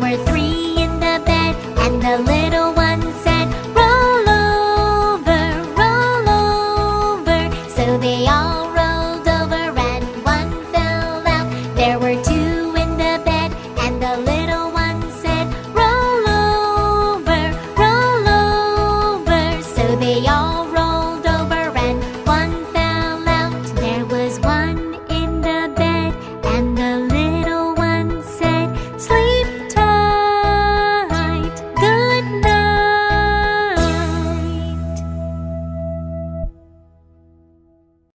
were three in the bed, and the little one said, Roll over, roll over. So they all rolled over, and one fell out. There were two in the bed, and the little one said, Roll over, roll over. So they all